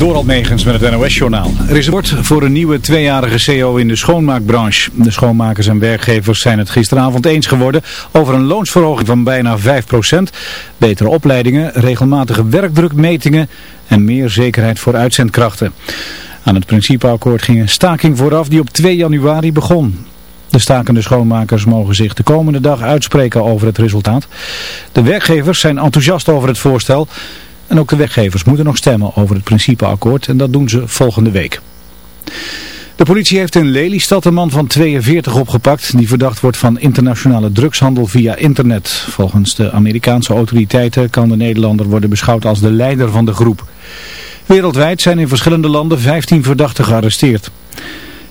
Doral Megens met het NOS-journaal. Er is een woord voor een nieuwe tweejarige CO in de schoonmaakbranche. De schoonmakers en werkgevers zijn het gisteravond eens geworden over een loonsverhoging van bijna 5%, betere opleidingen, regelmatige werkdrukmetingen en meer zekerheid voor uitzendkrachten. Aan het principeakkoord ging een staking vooraf die op 2 januari begon. De stakende schoonmakers mogen zich de komende dag uitspreken over het resultaat. De werkgevers zijn enthousiast over het voorstel... En ook de weggevers moeten nog stemmen over het principeakkoord en dat doen ze volgende week. De politie heeft in Lelystad een man van 42 opgepakt die verdacht wordt van internationale drugshandel via internet. Volgens de Amerikaanse autoriteiten kan de Nederlander worden beschouwd als de leider van de groep. Wereldwijd zijn in verschillende landen 15 verdachten gearresteerd.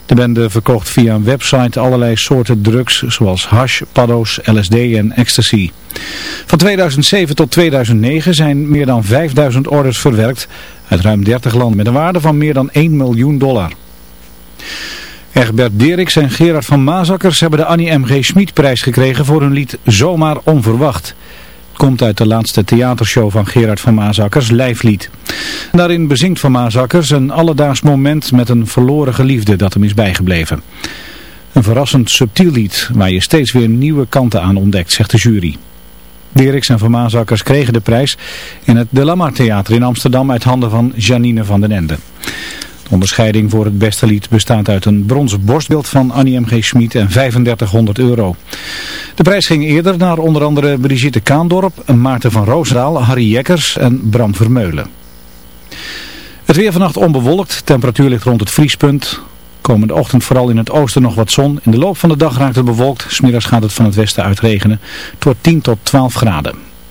De bende verkocht via een website allerlei soorten drugs zoals hash, paddo's, LSD en ecstasy. Van 2007 tot 2009 zijn meer dan 5000 orders verwerkt uit ruim 30 landen met een waarde van meer dan 1 miljoen dollar. Egbert Deriks en Gerard van Mazakkers hebben de Annie M.G. Schmid prijs gekregen voor hun lied Zomaar Onverwacht komt uit de laatste theatershow van Gerard van Maasakkers, Lijflied. Daarin bezingt Van Maasakkers een alledaags moment met een verloren geliefde dat hem is bijgebleven. Een verrassend subtiel lied waar je steeds weer nieuwe kanten aan ontdekt, zegt de jury. Deriks en Van Maasakkers kregen de prijs in het De Lamar Theater in Amsterdam uit handen van Janine van den Ende onderscheiding voor het beste lied bestaat uit een bronzen borstbeeld van Annie M.G. Schmid en 3500 euro. De prijs ging eerder naar onder andere Brigitte Kaandorp, Maarten van Roosdaal, Harry Jekkers en Bram Vermeulen. Het weer vannacht onbewolkt, temperatuur ligt rond het vriespunt. Komende ochtend vooral in het oosten nog wat zon. In de loop van de dag raakt het bewolkt. Smiddags gaat het van het westen uitregenen. Het wordt 10 tot 12 graden.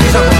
好き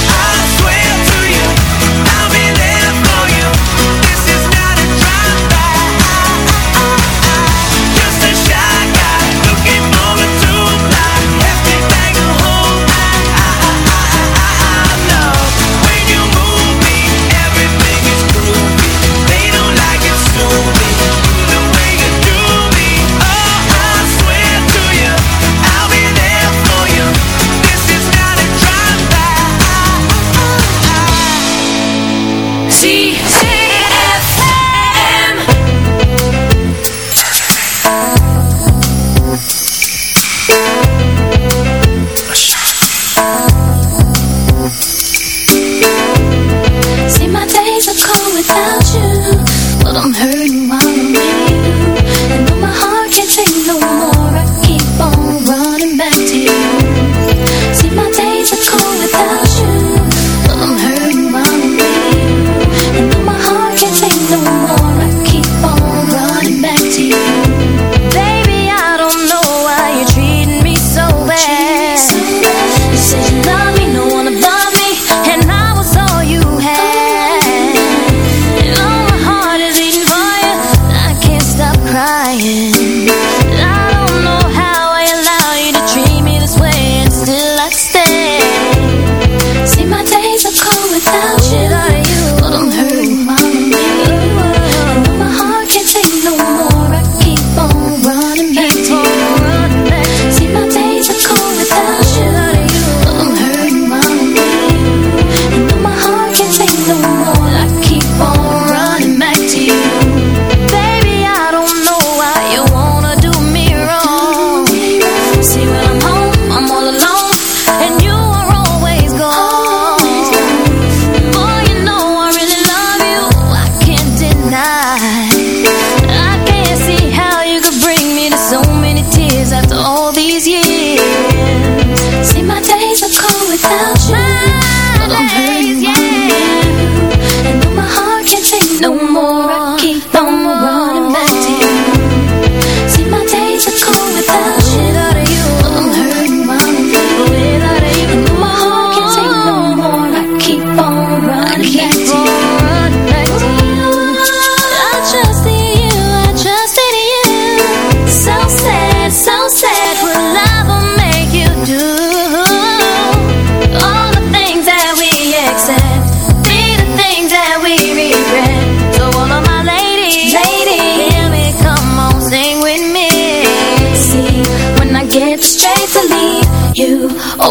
I'm hurt.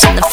to the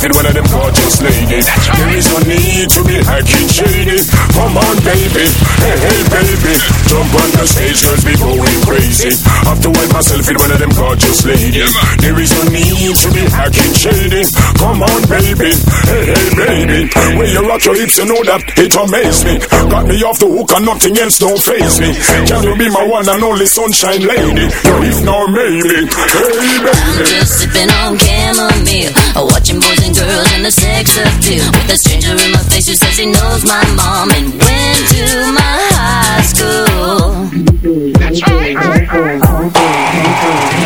fit one of them gorgeous ladies. There is no need to be hacking shady. Come on, baby. Hey, hey, baby. Jump on the stage, cause we going crazy myself in one of them gorgeous ladies. Yeah, there is no need to be hacking shady. Come on, baby. Hey, hey, baby. When you rock your hips, you know that it amaze me. Got me off the hook and nothing else don't phase me. Can you be my one and only sunshine lady? No, if not, maybe. Hey, baby. I'm just sipping on chamomile. Watching boys and girls in the sex appeal. With a stranger in my face who says he knows my mom and went to my high school. That's right.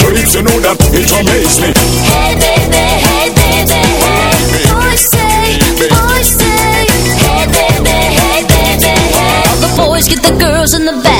But you know that, it amazes me. Hey baby, hey baby, hey. Say, say. Hey baby, hey baby, hey. All the boys get the girls in the back